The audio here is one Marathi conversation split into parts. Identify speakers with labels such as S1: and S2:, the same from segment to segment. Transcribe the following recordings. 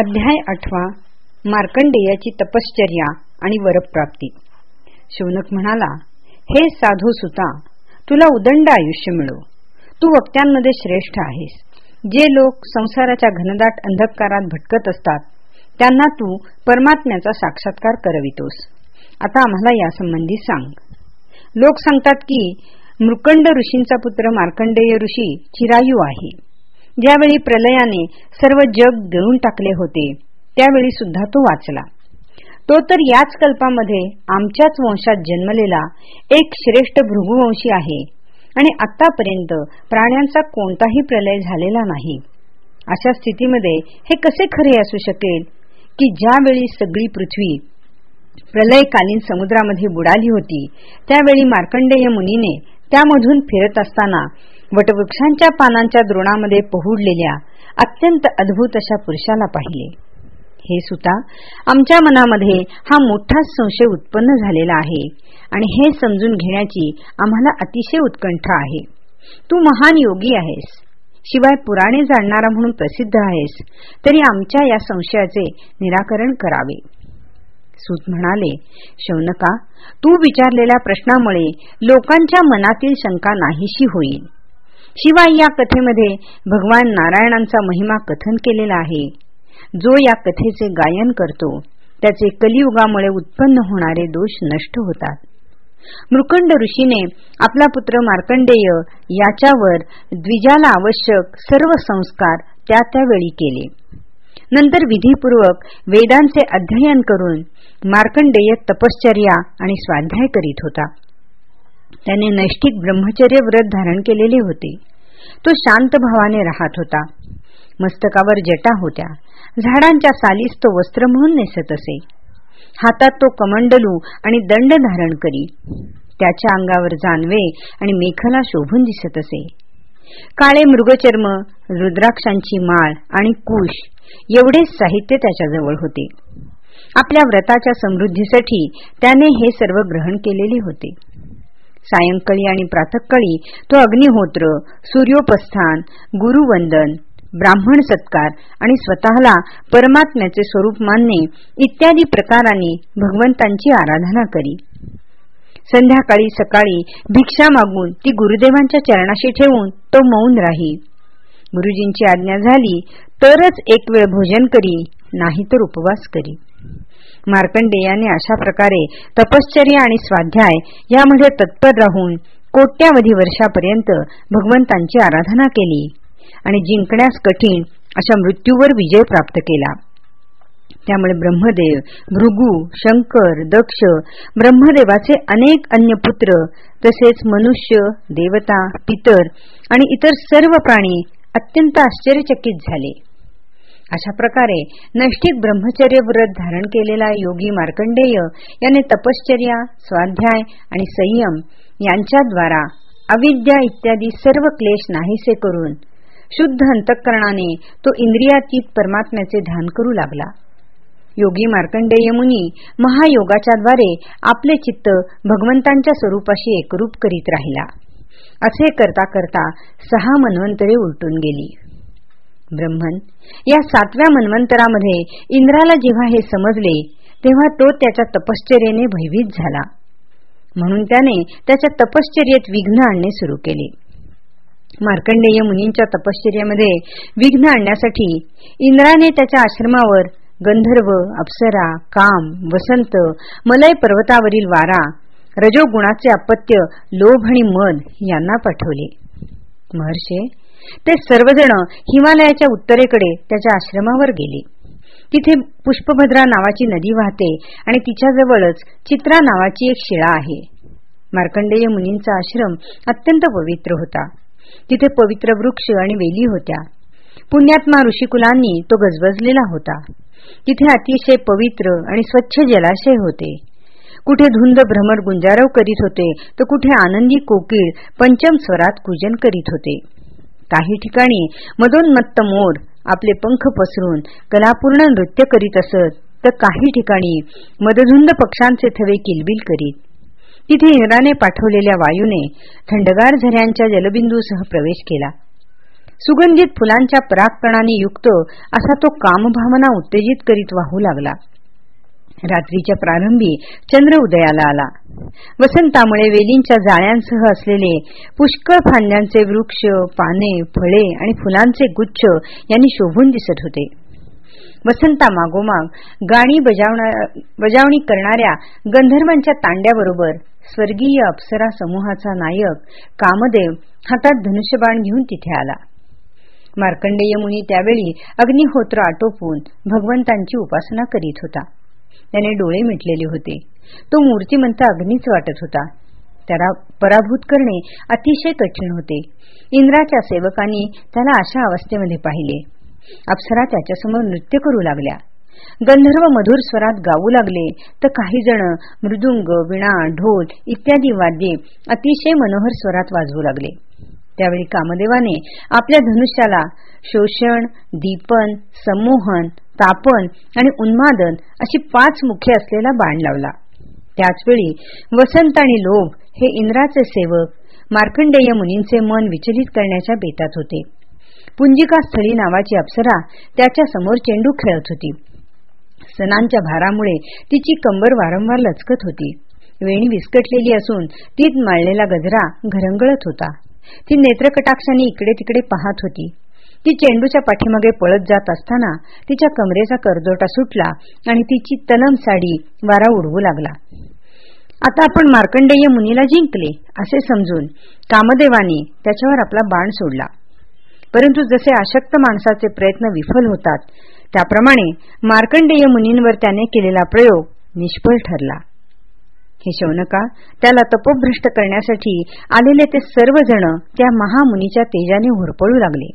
S1: अध्याय आठवा मार्कंडेयाची तपश्चर्या आणि वरप्राप्ती. शौनक म्हणाला हे साधू सुता तुला उदंड आयुष्य मिळो. तू वक्त्यांमध्ये श्रेष्ठ आहेस. जे लोक संसाराच्या घनदाट अंधकारात भटकत असतात त्यांना तू परमात्म्याचा साक्षात्कार करवितोस. आता आम्हाला यासंबंधी सांग. लोक सांगतात की मृकंड ऋषींचा पुत्र मार्कंडेय ऋषी चिरायू आहे. ज्यावेळी प्रलयाने सर्व जग गळून टाकले होते त्यावेळी सुद्धा तो वाचला. तो तर याच कल्पामध्ये आमच्याच वंशात जन्मलेला एक श्रेष्ठ भृगुवंशी आहे आणि आतापर्यंत प्राण्यांचा कोणताही प्रलय झालेला नाही. अशा स्थितीमध्ये हे कसे खरे असू शकेल की ज्यावेळी सगळी पृथ्वी प्रलयकालीन समुद्रामध्ये बुडाली होती त्यावेळी मार्कंडेय मुनीने त्यामधून फिरत असताना वटवृक्षांच्या पानांच्या द्रोणामध्ये पहुडलेल्या अत्यंत अद्भुत अशा पुरुषाला पाहिले. हे सुता आमच्या मनामध्ये हा मोठाच संशय उत्पन्न झालेला आहे आणि हे समजून घेण्याची आम्हाला अतिशय उत्कंठा आहे. तू महान योगी आहेस. शिवाय पुराणे जाणणारा म्हणून प्रसिद्ध आहेस तरी आमच्या या संशयाचे निराकरण करावे. सूत म्हणाले शौनका तू विचारलेल्या प्रश्नामुळे लोकांच्या मनातील शंका नाहीशी होईल. शिवाय या कथेमध्ये भगवान नारायणांचा महिमा कथन केलेला आहे. जो या कथेचे गायन करतो त्याचे कलियुगामुळे उत्पन्न होणारे दोष नष्ट होतात. मृकंड ऋषीने आपला पुत्र मार्कंडेय याच्यावर द्विजाला आवश्यक सर्व संस्कार त्या त्यावेळी केले. नंतर विधीपूर्वक वेदांचे अध्ययन करून मार्कंडेय तपश्चर्या आणि स्वाध्याय करीत होता. त्याने नैष्टिक ब्रह्मचर्य व्रत धारण केलेले होते. तो शांत भावाने राहत होता. मस्तकावर जटा होत्या. झाडांच्या सालीस तो वस्त्र म्हणून नेसत असे. हातात तो कमंडलू आणि दंड धारण करी. त्याच्या अंगावर जानवे आणि मेखला शोभून दिसत असे. काळे मृगचर्म रुद्राक्षांची माळ आणि कुश एवढेच साहित्य त्याच्याजवळ होते. आपल्या व्रताच्या समृद्धीसाठी त्याने हे सर्व ग्रहण केलेले होते. सायंकाळी आणि प्रातकाळी तो अग्निहोत्र सूर्योपस्थान गुरुवंदन ब्राह्मण सत्कार आणि स्वतःला परमात्म्याचे स्वरूप मानणे इत्यादी प्रकारांनी भगवंतांची आराधना करी. संध्याकाळी सकाळी भिक्षा मागून ती गुरुदेवांच्या चरणाशी ठेवून तो मौन राही. गुरुजींची आज्ञा झाली तरच एक वेळ भोजन करी नाहीतर उपवास करी. मार्कंडेयाने अशा प्रकारे तपश्चर्या आणि स्वाध्याय यामध्ये तत्पर राहून कोट्यावधी वर्षापर्यंत भगवंतांची आराधना केली आणि जिंकण्यास कठीण अशा मृत्यूवर विजय प्राप्त केला. त्यामुळे ब्रह्मदेव भृगू शंकर दक्ष ब्रह्मदेवाचे अनेक अन्य पुत्र तसेच मनुष्य देवता पितर आणि इतर सर्व प्राणी अत्यंत आश्चर्यचकित झाले. अशा प्रकारे नैष्ठिक ब्रह्मचर्य व्रत धारण केलेला योगी मार्कंडेय याने तपश्चर्या स्वाध्याय आणि संयम यांच्याद्वारा अविद्या इत्यादी सर्व क्लेश नाहीसे करून शुद्ध अंतःकरणाने तो इंद्रियातीत परमात्म्याचे ध्यान करू लागला. योगी मार्कंडेय मुनी महायोगाच्याद्वारे आपले चित्त भगवंतांच्या स्वरूपाशी एकरूप करीत राहिला. असे करता करता सहा मनवंतरे उलटून गेली. ब्रह्मन. या सातव्या मन्वंतरामध्ये इंद्राला जेव्हा हे समजले तेव्हा तो त्याच्या तपश्चर्याने भयभीत झाला. म्हणून त्याने त्याच्या तपश्चर्येत विघ्न आणणे सुरू केले. मार्कंडेय मुनींच्या तपश्चर्यामध्ये विघ्न आणण्यासाठी इंद्राने त्याच्या आश्रमावर गंधर्व अप्सरा काम वसंत मलय पर्वतावरील वारा रजोगुणाचे अपत्य लोभ आणि मन यांना पाठवले. महर्षे ते सर्वजण हिमालयाच्या उत्तरेकडे त्याच्या आश्रमावर गेले. तिथे पुष्पभद्रा नावाची नदी वाहते आणि तिच्याजवळच चित्रा नावाची एक शिळा आहे. मार्कंडेय मुनींचा आश्रम अत्यंत पवित्र होता. तिथे पवित्र वृक्ष आणि वेली होत्या. पुण्यात्मा ऋषिकुलांनी तो गजबजलेला होता. तिथे अतिशय पवित्र आणि स्वच्छ जलाशय होते. कुठे धुंद भ्रमर गुंजारव करीत होते तर कुठे आनंदी कोकिळ पंचम स्वरात पूजन करीत होते. काही ठिकाणी मदोन्मत्त मोर आपले पंख पसरून कलापूर्ण नृत्य करीत असत तर काही ठिकाणी मदधुंद पक्षांचे थवे किलबिल करीत. तिथे इंद्राने पाठवलेल्या वायूने थंडगार झऱ्यांच्या जलबिंदूसह प्रवेश केला. सुगंधित फुलांच्या परागकणाने युक्त असा तो कामभावना उत्तेजित करीत वाहू लागला. रात्रीच्या प्रारंभी चंद्र उदयाला आला. वसंतामुळे वेलींच्या जाळ्यांसह असलेले पुष्कळ फांद्यांचे वृक्ष पाने फळे आणि फुलांचे गुच्छ यांनी शोभून दिसत होते. वसंता मागोमाग गाणी बजावणी करणाऱ्या गंधर्वांच्या तांड्याबरोबर स्वर्गीय अप्सरा समूहाचा नायक कामदेव हातात धनुष्यबाण घेऊन तिथे आला. मार्कंडेय मुनी त्यावेळी अग्निहोत्र आटोपून भगवंतांची उपासना करीत होता. त्याने डोळे मिटलेले होते. तो मूर्तिमंत अग्नीच वाटत होता. त्याला पराभूत करणे अतिशय कठीण होते. इंद्राच्या सेवकांनी त्याला अशा अवस्थेमध्ये पाहिले. अप्सरा त्याच्यासमोर नृत्य करू लागल्या. गंधर्व मधुर स्वरात गाऊ लागले तर काही जण मृदुंग विणा ढोल इत्यादी वाद्ये अतिशय मनोहर स्वरात वाजवू लागले. त्यावेळी कामदेवाने आपल्या धनुष्याला शोषण दीपन संमोहन तापन आणि उन्मादन अशी पाच मुखे असलेला बाण लावला. त्याचवेळी वसंत आणि लोभ हे इंद्राचे सेवक मार्कंडेय मुनींचे मन विचलित करण्याच्या बेतात होते. पुंजिका स्थळी नावाची अप्सरा त्याच्यासमोर चेंडू खेळत होती. सणांच्या भारामुळे तिची कंबर वारंवार लचकत होती. वेणी विस्कटलेली असून तीत माळलेला गजरा घरंगळत होता. ती नेत्रकटाक्षाने इकडे तिकडे पाहत होती. ती चेंडूच्या पाठीमागे पळत जात असताना तिच्या कमरेचा करदोटा सुटला आणि तिची तलम साडी वारा उडवू लागला. आता आपण मार्कंडेय मुनीला जिंकले असे समजून कामदेवानी त्याच्यावर आपला बाण सोडला. परंतु जसे अशक्त माणसाचे प्रयत्न विफल होतात त्याप्रमाणे मार्कंडेय मुनींवर त्याने केलेला प्रयोग निष्फळ ठरला. हे शौनका त्याला तपोभ्रष्ट करण्यासाठी आलेले ते सर्वजण त्या महामुनीच्या तेजाने होरपळू लागले.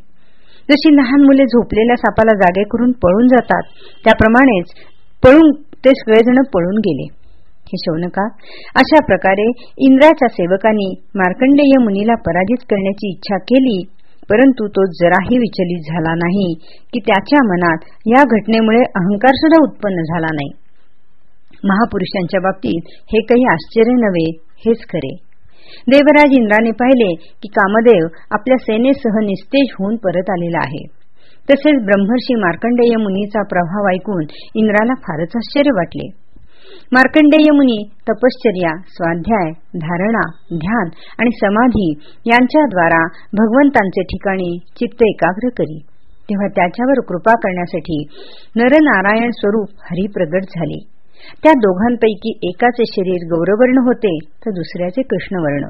S1: जशी लहान मुले झोपलेल्या सापाला जागे करून पळून जातात त्याप्रमाणेच पळून ते सगळेजण पळून गेले. हे शौनका अशा प्रकारे इंद्राच्या सेवकांनी मार्कंडेय मुनीला पराजित करण्याची इच्छा केली परंतु तो जराही विचलित झाला नाही की त्याच्या मनात या घटनेमुळे अहंकार सुद्धा उत्पन्न झाला नाही. महापुरुषांच्या बाबतीत हे काही आश्चर्य नव्हे हेच खरे. देवराज इंद्राने पाहिले की कामदेव आपल्या सेनेसह निस्तेज होऊन परत आलेला आहे. तसेच ब्रह्मर्षी मार्कंडेय मुनीचा प्रभाव ऐकून इंद्राला फारच आश्चर्य वाटले. मार्कंडेय मुनी तपश्चर्या स्वाध्याय धारणा ध्यान आणि समाधी यांच्याद्वारा भगवंतांचे ठिकाणी चित्त एकाग्र करी. तेव्हा त्याच्यावर कृपा करण्यासाठी नरनारायण स्वरूप हरिप्रगट झाली झाले. त्या दोघांपैकी एकाचे शरीर गौरवर्ण होते तर दुसऱ्याचे कृष्णवर्ण.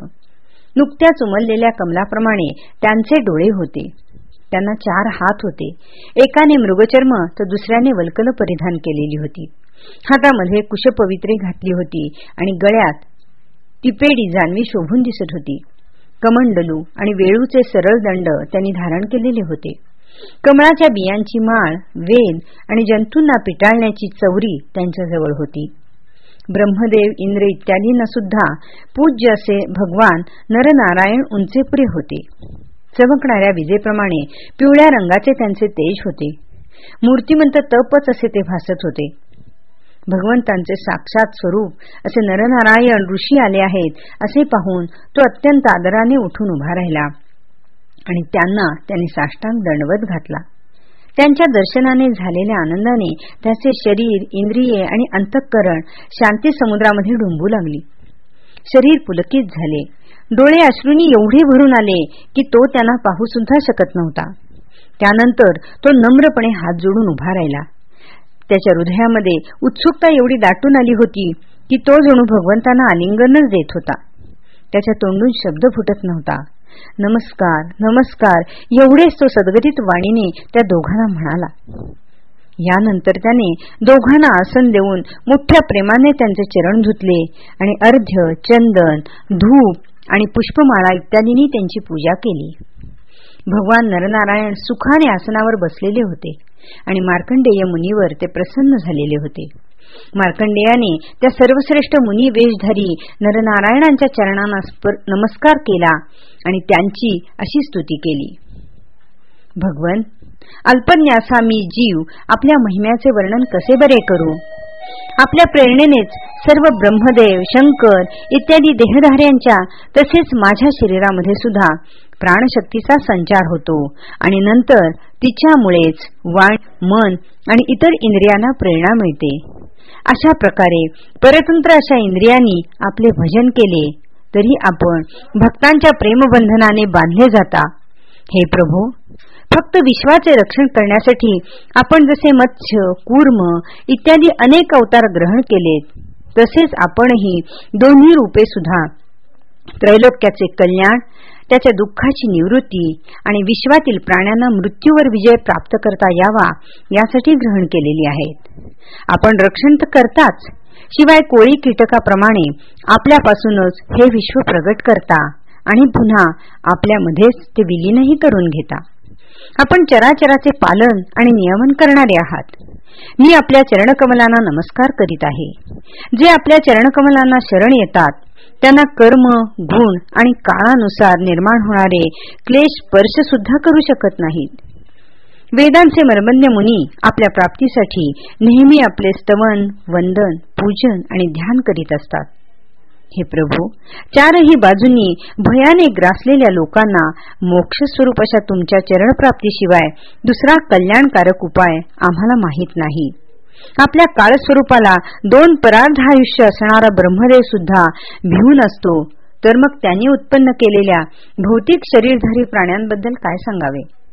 S1: नुकत्याच उमललेल्या कमलाप्रमाणे त्यांचे डोळे होते. त्यांना चार हात होते. एकाने मृगचर्म तर दुसऱ्याने वल्कल परिधान केलेली होती. हातामध्ये कुशपवित्रे घातली होती आणि गळ्यात तिपेडी जानवी शोभून दिसत होती. कमंडलू आणि वेळूचे सरळ दंड त्यांनी धारण केलेले होते. कमळाच्या बियांची माळ वेल आणि जंतूंना पिटाळण्याची चौरी त्यांच्याजवळ होती. ब्रह्मदेव इंद्र इत्यादींना सुद्धा पूज्य असे भगवान नरनारायण उंचेपुरे होते. चमकणाऱ्या विजेप्रमाणे पिवळ्या रंगाचे त्यांचे तेज होते. मूर्तिमंत तपच असे ते भासत होते. भगवंतांचे साक्षात स्वरूप असे नरनारायण ऋषी आले आहेत असे पाहून तो अत्यंत आदराने उठून उभा राहिला. आणि त्यांना त्यांनी साष्टांग दंडवत घातला. त्यांच्या दर्शनाने झालेल्या आनंदाने त्याचे शरीर इंद्रिये आणि अंतःकरण शांती समुद्रामध्ये डुंबू लागली. शरीर पुलकित झाले. डोळे अश्रूंनी एवढे भरून आले की तो त्यांना पाहू सुद्धा शकत नव्हता. त्यानंतर तो नम्रपणे हात जोडून उभा राहिला. त्याच्या हृदयामध्ये उत्सुकता एवढी दाटून आली होती की तो जणू भगवंतांना आलिंगनच देत होता. त्याच्या तोंडून शब्द फुटत नव्हता. नमस्कार नमस्कार. एवढेच तो सदगतीत वाणीने त्या दोघांना म्हणाला. यानंतर त्याने दोघांना आसन देऊन मोठ्या प्रेमाने त्यांचे चरण धुतले आणि अर्ध्य चंदन धूप आणि पुष्पमाळा इत्यादींनी त्यांची पूजा केली. भगवान नरनारायण सुखाने आसनावर बसलेले होते आणि मार्कंडेय मुनीवर ते प्रसन्न झालेले होते. मार्कंडेयाने त्या सर्वश्रेष्ठ मुनी वेशधारी नरनारायणांच्या चरणांना नमस्कार केला आणि त्यांची अशी स्तुती केली. भगवन अल्पन्यासा मी जीव आपल्या महिम्याचे वर्णन कसे बरे करू? आपल्या प्रेरणेनेच सर्व ब्रह्मदेव शंकर इत्यादी देहधार्यांच्या तसेच माझ्या शरीरामध्ये सुद्धा प्राणशक्तीचा संचार होतो आणि नंतर तिच्यामुळेच वाण मन आणि इतर इंद्रियांना प्रेरणा मिळते. अशा प्रकारे परतंत्र अशा इंद्रियांनी आपले भजन केले. तरी आपण भक्तांच्या प्रेमबंधनाने बांधले जाता. हे प्रभू फक्त विश्वाचे रक्षण करण्यासाठी आपण जसे मत्स्य कूर्म इत्यादी अनेक अवतार ग्रहण केलेत तसेच आपणही दोन्ही रूपे सुद्धा. त्रैलोक्याचे कल्याण त्याच्या दुःखाची निवृत्ती आणि विश्वातील प्राण्यांना मृत्यूवर विजय प्राप्त करता यावा यासाठी ग्रहण केलेली आहेत. आपण रक्षण तर करताच शिवाय कोळी कीटकाप्रमाणे आपल्यापासूनच हे विश्व प्रगट करता आणि पुन्हा आपल्यामध्येच ते विलीनही करून घेता. आपण चराचराचे पालन आणि नियमन करणारे आहात. मी आपल्या चरणकमलांना नमस्कार करीत आहे. जे आपल्या चरणकमलांना शरण येतात त्यांना कर्म गुण आणि काळानुसार निर्माण होणारे क्लेश स्पर्श सुद्धा करू शकत नाहीत. वेदांचे मर्मन्य मुनी आपल्या प्राप्तीसाठी नेहमी आपले स्तवन वंदन पूजन आणि ध्यान करीत असतात. हे प्रभू चारही बाजूंनी भयाने ग्रासलेल्या लोकांना मोक्ष स्वरूप अशा तुमच्या चरणप्राप्तीशिवाय दुसरा कल्याणकारक उपाय आम्हाला माहीत नाही. आपल्या काळस्वरूपाला दोन परार्ध आयुष्य असणारा ब्रह्मदेव सुद्धा भिवून असतो. तर मग त्यांनी उत्पन्न केलेल्या भौतिक शरीरधारी प्राण्यांबद्दल काय सांगावे?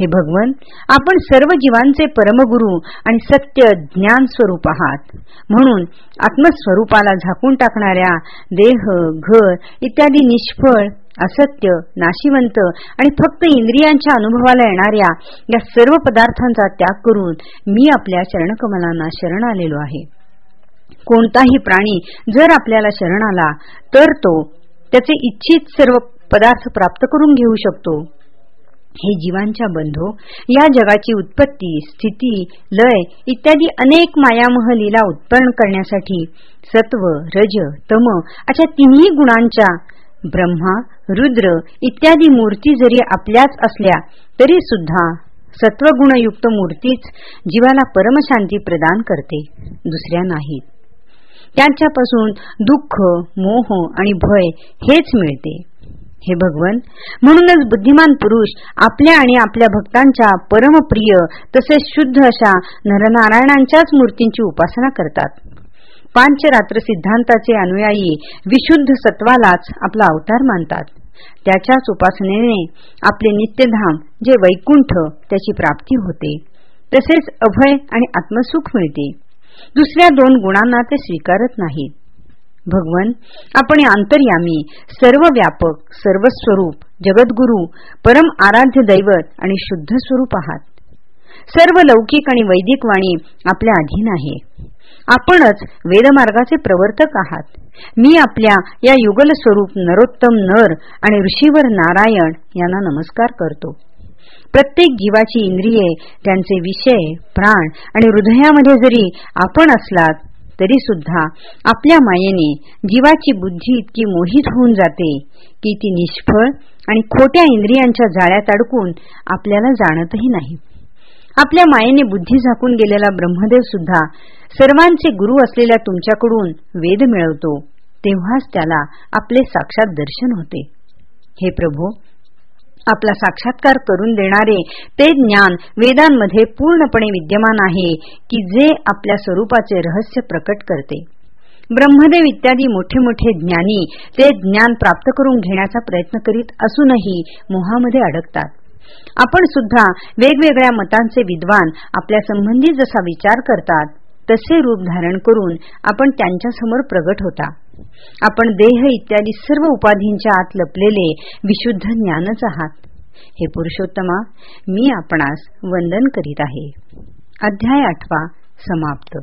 S1: हे भगवन आपण सर्व जीवांचे परमगुरु आणि सत्य ज्ञान स्वरूप आहात. म्हणून आत्मस्वरूपाला झाकून टाकणाऱ्या देह घर इत्यादी निष्फळ असत्य नाशिवंत आणि फक्त इंद्रियांच्या अनुभवाला येणाऱ्या या सर्व पदार्थांचा त्याग करून मी आपल्या शरणकमलांना शरण आलेलो आहे. कोणताही प्राणी जर आपल्याला शरण आला तर तो त्याचे इच्छित सर्व पदार्थ प्राप्त करून घेऊ शकतो. हे जीवांच्या बंधू या जगाची उत्पत्ती स्थिती लय इत्यादी अनेक मायामह लीला उत्पन्न करण्यासाठी सत्व रज तम अशा तिन्ही गुणांच्या ब्रह्मा रुद्र इत्यादी मूर्ती जरी आपल्याच असल्या तरी सुद्धा सत्वगुणयुक्त मूर्तीच जीवाला परमशांती प्रदान करते दुसऱ्या नाहीत. त्यांच्यापासून दुःख मोह आणि भय हेच मिळते. हे भगवन म्हणूनच बुद्धिमान पुरुष आपल्या आणि आपल्या भक्तांच्या परमप्रिय तसेच शुद्ध अशा नरनारायणांच्याच मूर्तींची उपासना करतात. पांचरात्र सिद्धांताचे अनुयायी विशुद्ध सत्वालाच आपला अवतार मानतात. त्याच्याच उपासनेने आपले नित्यधाम जे वैकुंठ त्याची प्राप्ती होते. तसेच अभय आणि आत्मसुख मिळते. दुसऱ्या दोन गुणांना ते स्वीकारत नाहीत. भगवन आपण आंतरयामी सर्व व्यापक सर्वस्वरूप जगद्गुरु परम आराध्य दैवत आणि शुद्ध स्वरूप आहात. सर्व लौकिक आणि वैदिक वाणी आपल्या अधीन आहे. आपणच वेदमार्गाचे प्रवर्तक आहात. मी आपल्या या युगल स्वरूप नरोत्तम नर आणि ऋषीवर नारायण यांना नमस्कार करतो. प्रत्येक जीवाची इंद्रिये त्यांचे विषय प्राण आणि हृदयामध्ये जरी आपण असलात तरी सुद्धा आपल्या मायेने जीवाची बुद्धी इतकी मोहित होऊन जाते की ती निष्फळ आणि खोट्या इंद्रियांच्या जाळ्यात अडकून आपल्याला जाणतही नाही. आपल्या मायेने बुद्धी झाकून गेलेला ब्रह्मदेव सुद्धा सर्वांचे गुरु असलेल्या तुमच्याकडून वेद मिळवतो तेव्हाच त्याला आपले साक्षात दर्शन होते. हे प्रभू आपला साक्षात्कार करून देणारे ते ज्ञान वेदांमध्ये पूर्णपणे विद्यमान आहे की जे आपल्या स्वरूपाचे रहस्य प्रकट करते. ब्रह्मदेव इत्यादी मोठे मोठे ज्ञानी ते ज्ञान प्राप्त करून घेण्याचा प्रयत्न करीत असूनही मोहामध्ये अडकतात. आपण सुद्धा वेगवेगळ्या मतांचे विद्वान आपल्या संबंधी जसा विचार करतात तसे रूप धारण करून आपण त्यांच्यासमोर प्रगट होता. आपण देह इत्यादी सर्व उपाधींच्या आत लपलेले विशुद्ध ज्ञानच आहात. हे पुरुषोत्तमा मी आपणास वंदन करीत आहे. अध्याय आठवा समाप्त.